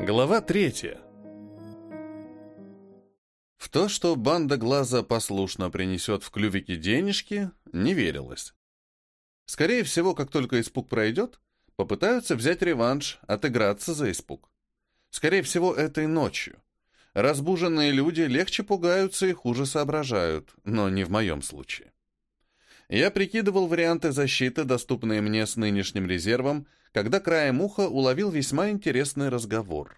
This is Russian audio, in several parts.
Глава третья. В то, что банда Глаза послушно принесет в клювике денежки, не верилось. Скорее всего, как только испуг пройдет, попытаются взять реванш, отыграться за испуг. Скорее всего, этой ночью. Разбуженные люди легче пугаются и хуже соображают, но не в моем случае. Я прикидывал варианты защиты, доступные мне с нынешним резервом, когда краем уха уловил весьма интересный разговор.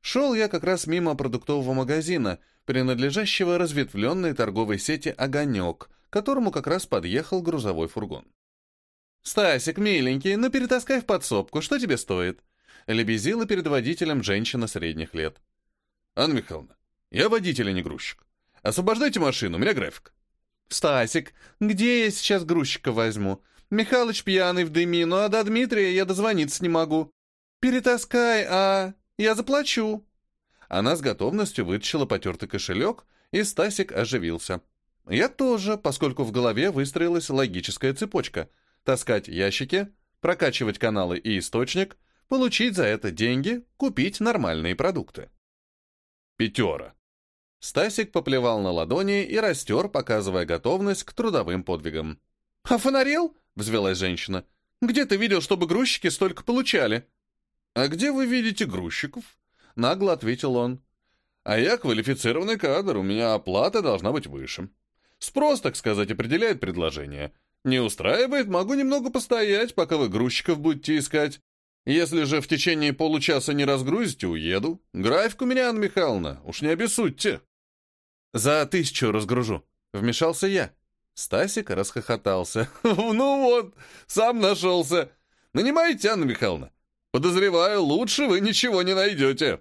Шел я как раз мимо продуктового магазина, принадлежащего разветвленной торговой сети «Огонек», к которому как раз подъехал грузовой фургон. «Стасик, миленький, ну перетаскай в подсобку, что тебе стоит?» Лебезила перед водителем женщина средних лет. «Анна Михайловна, я водитель, а не грузчик. Освобождайте машину, у меня график». «Стасик, где я сейчас грузчика возьму? Михалыч пьяный в дыми, ну а до Дмитрия я дозвониться не могу. Перетаскай, а я заплачу». Она с готовностью вытащила потертый кошелек, и Стасик оживился. Я тоже, поскольку в голове выстроилась логическая цепочка. Таскать ящики, прокачивать каналы и источник, получить за это деньги, купить нормальные продукты. Пятера. Стасик поплевал на ладони и растер, показывая готовность к трудовым подвигам. «А фонарел?» — взвелась женщина. «Где ты видел, чтобы грузчики столько получали?» «А где вы видите грузчиков?» — нагло ответил он. «А я квалифицированный кадр, у меня оплата должна быть выше. Спрос, так сказать, определяет предложение. Не устраивает, могу немного постоять, пока вы грузчиков будете искать. Если же в течение получаса не разгрузите, уеду. График у меня, Анна Михайловна, уж не обессудьте». «За тысячу разгружу», — вмешался я. Стасик расхохотался. «Ну вот, сам нашелся. Нанимаете, Анна Михайловна? Подозреваю, лучше вы ничего не найдете».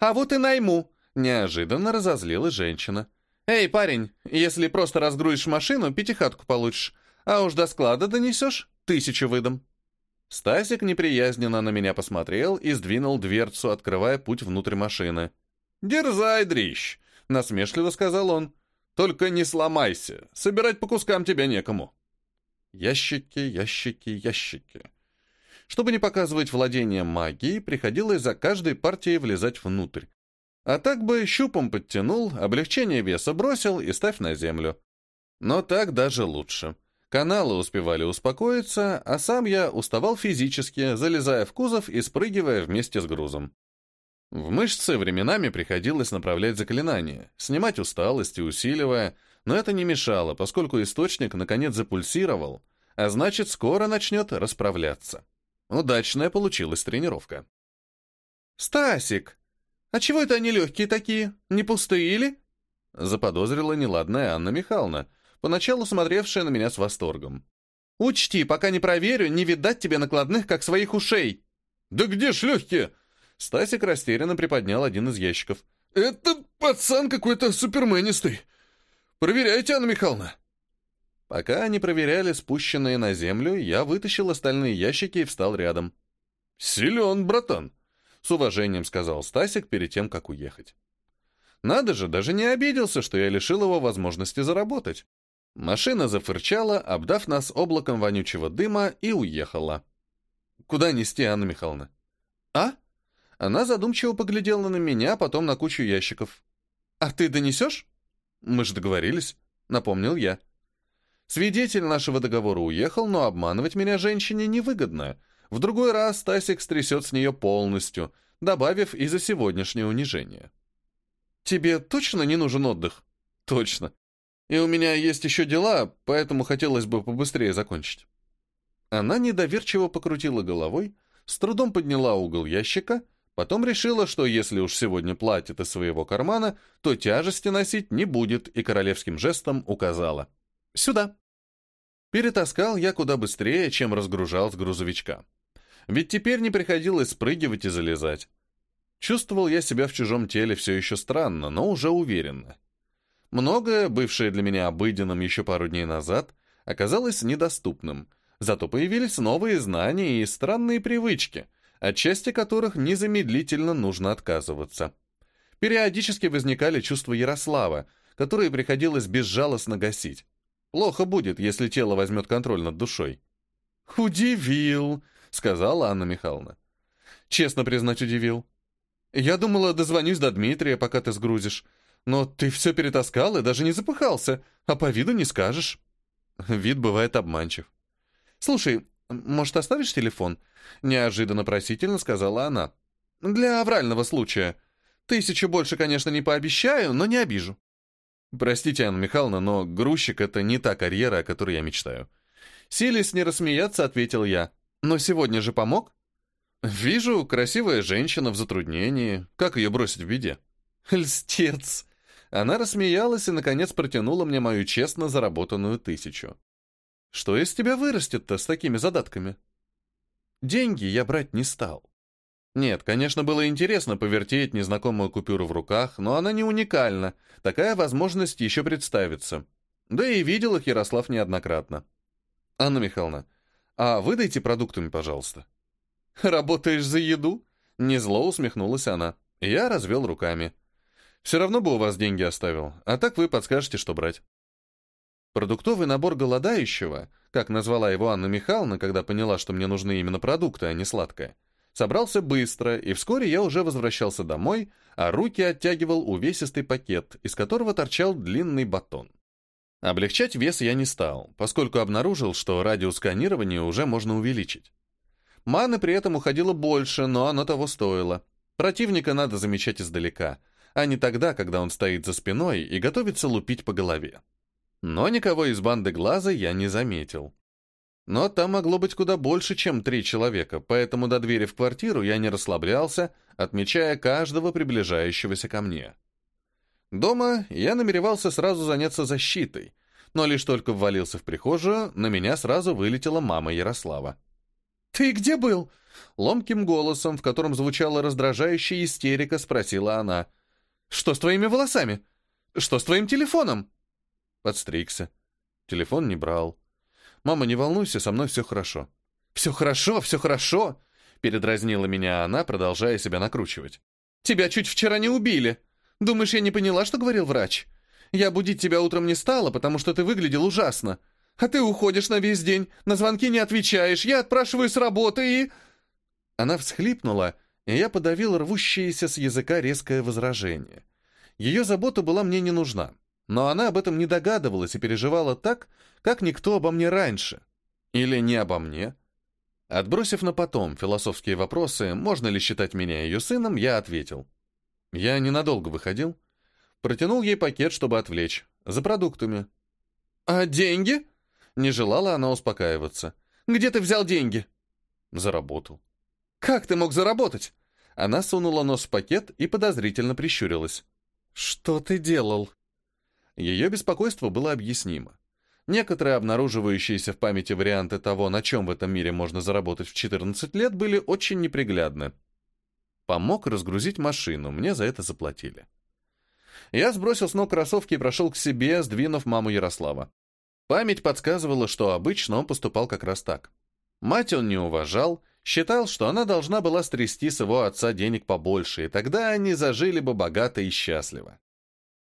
«А вот и найму», — неожиданно разозлилась женщина. «Эй, парень, если просто разгрузишь машину, пятихатку получишь, а уж до склада донесешь, тысячу выдам». Стасик неприязненно на меня посмотрел и сдвинул дверцу, открывая путь внутрь машины. «Дерзай, дрищ!» насмешливо сказал он. «Только не сломайся, собирать по кускам тебя некому». Ящики, ящики, ящики. Чтобы не показывать владение магией, приходилось за каждой партией влезать внутрь. А так бы щупом подтянул, облегчение веса бросил и ставь на землю. Но так даже лучше. Каналы успевали успокоиться, а сам я уставал физически, залезая в кузов и спрыгивая вместе с грузом. В мышцы временами приходилось направлять заклинания, снимать усталость и усиливая, но это не мешало, поскольку источник наконец запульсировал, а значит, скоро начнет расправляться. Удачная получилась тренировка. «Стасик, а чего это они легкие такие? Не пустые или?» Заподозрила неладная Анна Михайловна, поначалу смотревшая на меня с восторгом. «Учти, пока не проверю, не видать тебе накладных, как своих ушей!» «Да где ж легкие?» Стасик растерянно приподнял один из ящиков. «Это пацан какой-то суперменистый. Проверяйте, Анна Михайловна». Пока они проверяли спущенные на землю, я вытащил остальные ящики и встал рядом. «Силен, братан», — с уважением сказал Стасик перед тем, как уехать. Надо же, даже не обиделся, что я лишил его возможности заработать. Машина зафырчала, обдав нас облаком вонючего дыма, и уехала. «Куда нести, Анна Михайловна?» «А?» Она задумчиво поглядела на меня, потом на кучу ящиков. «А ты донесешь?» «Мы же договорились», — напомнил я. Свидетель нашего договора уехал, но обманывать меня женщине невыгодно. В другой раз Стасик стрясет с нее полностью, добавив и за сегодняшнее унижение. «Тебе точно не нужен отдых?» «Точно. И у меня есть еще дела, поэтому хотелось бы побыстрее закончить». Она недоверчиво покрутила головой, с трудом подняла угол ящика Потом решила, что если уж сегодня платит из своего кармана, то тяжести носить не будет, и королевским жестом указала. «Сюда». Перетаскал я куда быстрее, чем разгружал с грузовичка. Ведь теперь не приходилось спрыгивать и залезать. Чувствовал я себя в чужом теле все еще странно, но уже уверенно. Многое, бывшее для меня обыденным еще пару дней назад, оказалось недоступным, зато появились новые знания и странные привычки — от части которых незамедлительно нужно отказываться. Периодически возникали чувства Ярослава, которые приходилось безжалостно гасить. Плохо будет, если тело возьмет контроль над душой. «Удивил», — сказала Анна Михайловна. «Честно признать, удивил. Я думала, дозвонюсь до Дмитрия, пока ты сгрузишь. Но ты все перетаскал и даже не запыхался, а по виду не скажешь. Вид бывает обманчив. Слушай, может, оставишь телефон? Неожиданно просительно сказала она. Для аврального случая. Тысячу больше, конечно, не пообещаю, но не обижу. Простите, Анна Михайловна, но грузчик — это не та карьера, о которой я мечтаю. Силясь не рассмеяться, ответил я. Но сегодня же помог? Вижу, красивая женщина в затруднении. Как ее бросить в беде? Льстец. Она рассмеялась и, наконец, протянула мне мою честно заработанную тысячу. Что из тебя вырастет-то с такими задатками? Деньги я брать не стал. Нет, конечно, было интересно повертеть незнакомую купюру в руках, но она не уникальна. Такая возможность еще представится. Да и видел их Ярослав неоднократно. Анна Михайловна, а выдайте продуктами, пожалуйста. Работаешь за еду? Незло усмехнулась она. Я развел руками. Все равно бы у вас деньги оставил, а так вы подскажете, что брать. Продуктовый набор голодающего, как назвала его Анна Михайловна, когда поняла, что мне нужны именно продукты, а не сладкое, собрался быстро, и вскоре я уже возвращался домой, а руки оттягивал увесистый пакет, из которого торчал длинный батон. Облегчать вес я не стал, поскольку обнаружил, что радиус сканирования уже можно увеличить. Маны при этом уходило больше, но оно того стоило. Противника надо замечать издалека, а не тогда, когда он стоит за спиной и готовится лупить по голове. Но никого из банды глаза я не заметил. Но там могло быть куда больше, чем три человека, поэтому до двери в квартиру я не расслаблялся, отмечая каждого приближающегося ко мне. Дома я намеревался сразу заняться защитой, но лишь только ввалился в прихожую, на меня сразу вылетела мама Ярослава. «Ты где был?» Ломким голосом, в котором звучала раздражающая истерика, спросила она. «Что с твоими волосами? Что с твоим телефоном?» Подстригся. Телефон не брал. «Мама, не волнуйся, со мной все хорошо». «Все хорошо, все хорошо!» Передразнила меня она, продолжая себя накручивать. «Тебя чуть вчера не убили. Думаешь, я не поняла, что говорил врач? Я будить тебя утром не стала, потому что ты выглядел ужасно. А ты уходишь на весь день, на звонки не отвечаешь, я отпрашиваю с работы и...» Она всхлипнула, и я подавил рвущееся с языка резкое возражение. Ее забота была мне не нужна. Но она об этом не догадывалась и переживала так, как никто обо мне раньше. Или не обо мне. Отбросив на потом философские вопросы, можно ли считать меня ее сыном, я ответил. Я ненадолго выходил. Протянул ей пакет, чтобы отвлечь. За продуктами. «А деньги?» Не желала она успокаиваться. «Где ты взял деньги?» Заработал. «Как ты мог заработать?» Она сунула нос в пакет и подозрительно прищурилась. «Что ты делал?» Ее беспокойство было объяснимо. Некоторые обнаруживающиеся в памяти варианты того, на чем в этом мире можно заработать в 14 лет, были очень неприглядны. Помог разгрузить машину, мне за это заплатили. Я сбросил с ног кроссовки и прошел к себе, сдвинув маму Ярослава. Память подсказывала, что обычно он поступал как раз так. Мать он не уважал, считал, что она должна была стрясти с его отца денег побольше, и тогда они зажили бы богато и счастливо.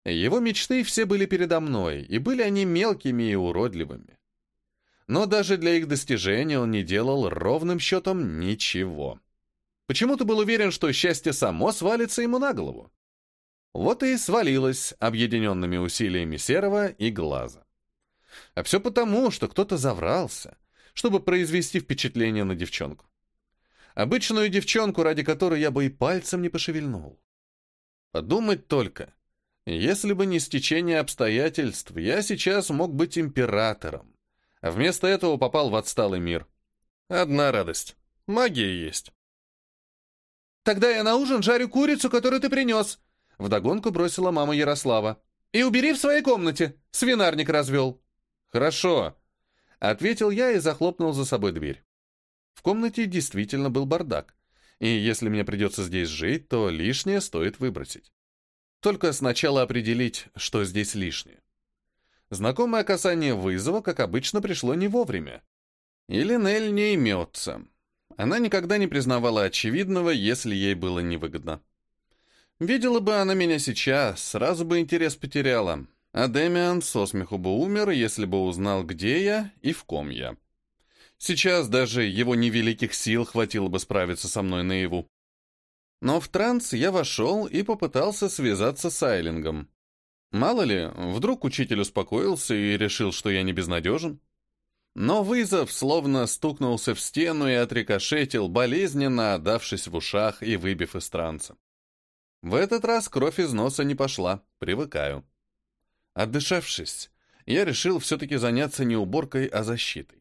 Его мечты все были передо мной, и были они мелкими и уродливыми. Но даже для их достижения он не делал ровным счетом ничего. Почему-то был уверен, что счастье само свалится ему на голову. Вот и свалилось объединенными усилиями Серого и Глаза. А все потому, что кто-то заврался, чтобы произвести впечатление на девчонку. Обычную девчонку, ради которой я бы и пальцем не пошевельнул. Подумать только, если бы не стечение обстоятельств, я сейчас мог быть императором. А вместо этого попал в отсталый мир. Одна радость. Магия есть. «Тогда я на ужин жарю курицу, которую ты принес», — вдогонку бросила мама Ярослава. «И убери в своей комнате. Свинарник развел». «Хорошо», — ответил я и захлопнул за собой дверь. В комнате действительно был бардак. И если мне придется здесь жить, то лишнее стоит выбросить. Только сначала определить, что здесь лишнее. Знакомое касание вызова, как обычно, пришло не вовремя. Или Нель не имется. Она никогда не признавала очевидного, если ей было невыгодно. Видела бы она меня сейчас, сразу бы интерес потеряла. А Демиан со смеху бы умер, если бы узнал, где я и в ком я. Сейчас даже его невеликих сил хватило бы справиться со мной наяву. Но в транс я вошел и попытался связаться с Айлингом. Мало ли, вдруг учитель успокоился и решил, что я не безнадежен. Но вызов словно стукнулся в стену и отрикошетил, болезненно отдавшись в ушах и выбив из транса. В этот раз кровь из носа не пошла, привыкаю. Отдышавшись, я решил все-таки заняться не уборкой, а защитой.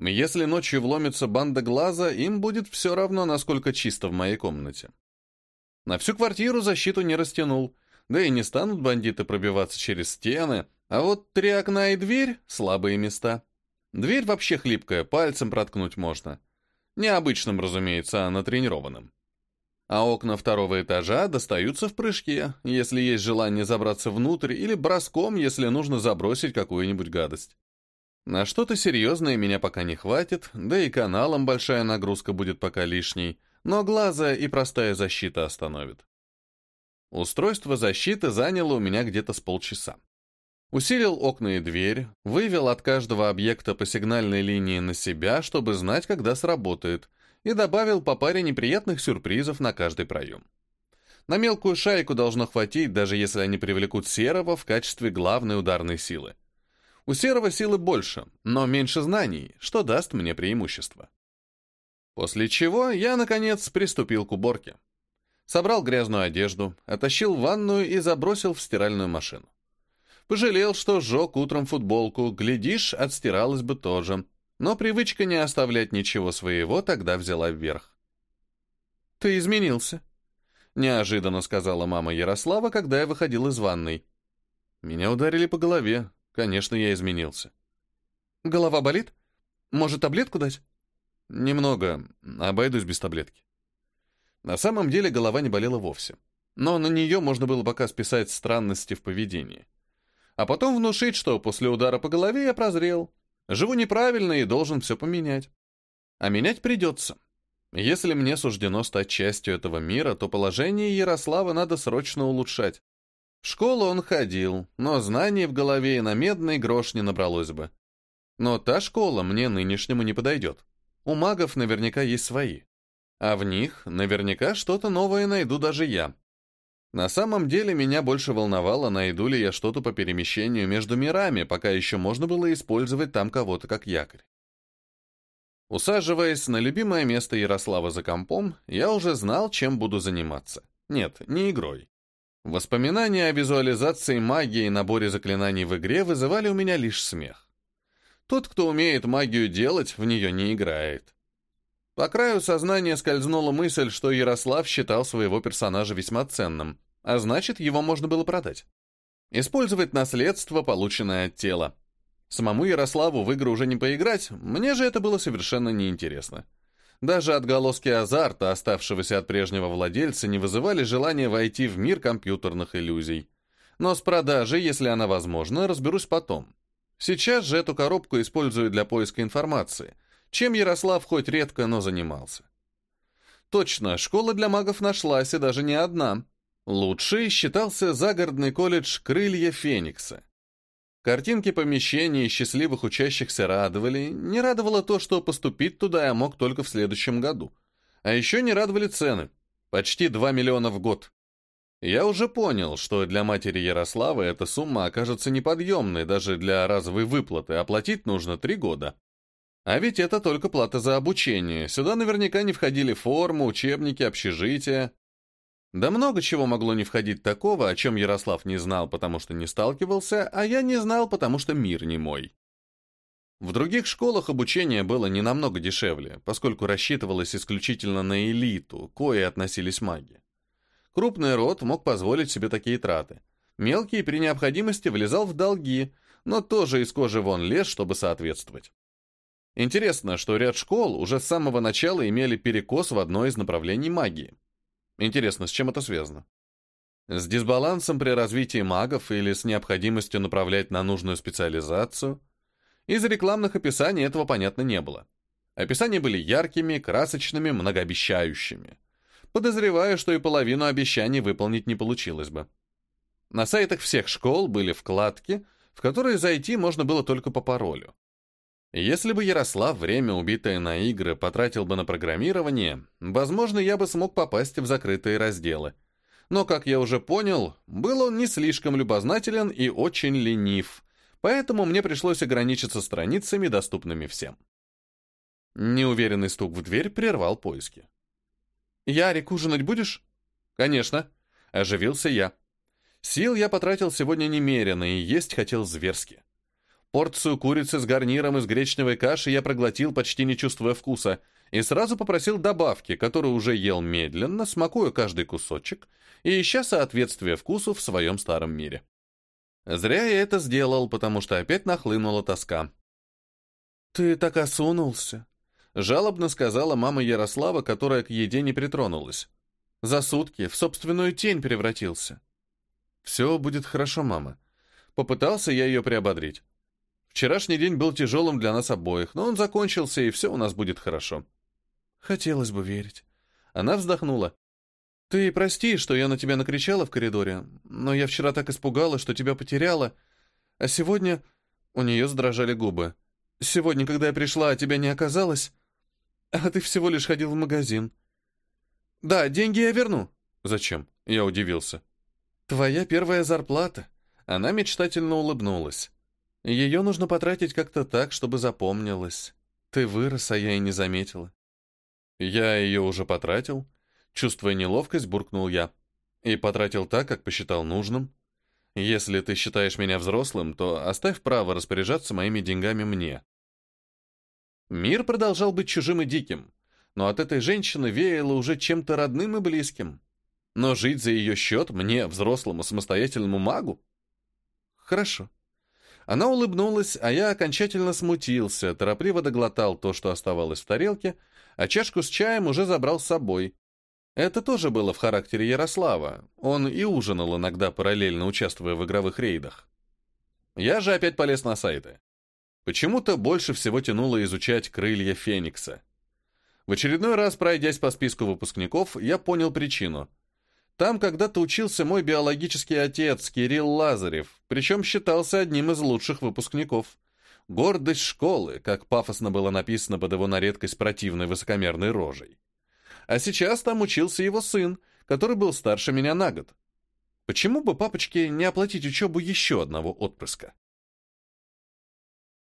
Если ночью вломится банда глаза, им будет все равно, насколько чисто в моей комнате. На всю квартиру защиту не растянул, да и не станут бандиты пробиваться через стены, а вот три окна и дверь — слабые места. Дверь вообще хлипкая, пальцем проткнуть можно. Необычным, разумеется, а натренированным. А окна второго этажа достаются в прыжке, если есть желание забраться внутрь, или броском, если нужно забросить какую-нибудь гадость. На что-то серьезное меня пока не хватит, да и каналом большая нагрузка будет пока лишней, но глаза и простая защита остановит. Устройство защиты заняло у меня где-то с полчаса. Усилил окна и дверь, вывел от каждого объекта по сигнальной линии на себя, чтобы знать, когда сработает, и добавил по паре неприятных сюрпризов на каждый проем. На мелкую шайку должно хватить, даже если они привлекут Серого в качестве главной ударной силы. У Серого силы больше, но меньше знаний, что даст мне преимущество. После чего я, наконец, приступил к уборке. Собрал грязную одежду, оттащил ванную и забросил в стиральную машину. Пожалел, что сжег утром футболку, глядишь, отстиралась бы тоже. Но привычка не оставлять ничего своего тогда взяла вверх. «Ты изменился», — неожиданно сказала мама Ярослава, когда я выходил из ванной. Меня ударили по голове. Конечно, я изменился. «Голова болит? Может, таблетку дать?» «Немного. Обойдусь без таблетки». На самом деле голова не болела вовсе. Но на нее можно было пока списать странности в поведении а потом внушить, что после удара по голове я прозрел. Живу неправильно и должен все поменять. А менять придется. Если мне суждено стать частью этого мира, то положение Ярослава надо срочно улучшать. В школу он ходил, но знаний в голове и на медный грош не набралось бы. Но та школа мне нынешнему не подойдет. У магов наверняка есть свои. А в них наверняка что-то новое найду даже я. На самом деле меня больше волновало, найду ли я что-то по перемещению между мирами, пока еще можно было использовать там кого-то как якорь. Усаживаясь на любимое место Ярослава за компом, я уже знал, чем буду заниматься. Нет, не игрой. Воспоминания о визуализации магии и наборе заклинаний в игре вызывали у меня лишь смех. Тот, кто умеет магию делать, в нее не играет. По краю сознания скользнула мысль, что Ярослав считал своего персонажа весьма ценным, а значит, его можно было продать. Использовать наследство, полученное от тела. Самому Ярославу в игры уже не поиграть, мне же это было совершенно неинтересно. Даже отголоски азарта, оставшегося от прежнего владельца, не вызывали желания войти в мир компьютерных иллюзий. Но с продажей, если она возможна, разберусь потом. Сейчас же эту коробку использую для поиска информации — чем Ярослав хоть редко, но занимался. Точно, школа для магов нашлась, и даже не одна. Лучший считался загородный колледж «Крылья Феникса». Картинки помещений и счастливых учащихся радовали. Не радовало то, что поступить туда я мог только в следующем году. А еще не радовали цены. Почти 2 миллиона в год. Я уже понял, что для матери Ярослава эта сумма окажется неподъемной даже для разовой выплаты, оплатить нужно три года. А ведь это только плата за обучение. Сюда наверняка не входили формы, учебники, общежития. Да много чего могло не входить такого, о чем Ярослав не знал, потому что не сталкивался, а я не знал, потому что мир не мой. В других школах обучение было не намного дешевле, поскольку рассчитывалось исключительно на элиту, кое относились маги. Крупный род мог позволить себе такие траты. Мелкий при необходимости влезал в долги, но тоже из кожи вон лез, чтобы соответствовать. Интересно, что ряд школ уже с самого начала имели перекос в одно из направлений магии. Интересно, с чем это связано? С дисбалансом при развитии магов или с необходимостью направлять на нужную специализацию? Из рекламных описаний этого понятно не было. Описания были яркими, красочными, многообещающими. Подозреваю, что и половину обещаний выполнить не получилось бы. На сайтах всех школ были вкладки, в которые зайти можно было только по паролю. Если бы Ярослав время, убитое на игры, потратил бы на программирование, возможно, я бы смог попасть в закрытые разделы. Но, как я уже понял, был он не слишком любознателен и очень ленив, поэтому мне пришлось ограничиться страницами, доступными всем. Неуверенный стук в дверь прервал поиски. «Ярик, ужинать будешь?» «Конечно», — оживился я. Сил я потратил сегодня немерено и есть хотел зверски. Порцию курицы с гарниром из гречневой каши я проглотил, почти не чувствуя вкуса, и сразу попросил добавки, которую уже ел медленно, смакуя каждый кусочек и ища соответствие вкусу в своем старом мире. Зря я это сделал, потому что опять нахлынула тоска. «Ты так осунулся», — жалобно сказала мама Ярослава, которая к еде не притронулась. «За сутки в собственную тень превратился». «Все будет хорошо, мама». Попытался я ее приободрить. Вчерашний день был тяжелым для нас обоих, но он закончился, и все у нас будет хорошо. Хотелось бы верить. Она вздохнула. Ты прости, что я на тебя накричала в коридоре, но я вчера так испугалась, что тебя потеряла. А сегодня... У нее задрожали губы. Сегодня, когда я пришла, а тебя не оказалось, а ты всего лишь ходил в магазин. Да, деньги я верну. Зачем? Я удивился. Твоя первая зарплата. Она мечтательно улыбнулась. Ее нужно потратить как-то так, чтобы запомнилось. Ты вырос, а я и не заметила. Я ее уже потратил. Чувствуя неловкость, буркнул я. И потратил так, как посчитал нужным. Если ты считаешь меня взрослым, то оставь право распоряжаться моими деньгами мне. Мир продолжал быть чужим и диким, но от этой женщины веяло уже чем-то родным и близким. Но жить за ее счет мне, взрослому самостоятельному магу? Хорошо. Она улыбнулась, а я окончательно смутился, торопливо доглотал то, что оставалось в тарелке, а чашку с чаем уже забрал с собой. Это тоже было в характере Ярослава. Он и ужинал иногда, параллельно участвуя в игровых рейдах. Я же опять полез на сайты. Почему-то больше всего тянуло изучать крылья Феникса. В очередной раз, пройдясь по списку выпускников, я понял причину. Там когда-то учился мой биологический отец, Кирилл Лазарев, причем считался одним из лучших выпускников. Гордость школы, как пафосно было написано под его на редкость противной высокомерной рожей. А сейчас там учился его сын, который был старше меня на год. Почему бы папочке не оплатить учебу еще одного отпрыска?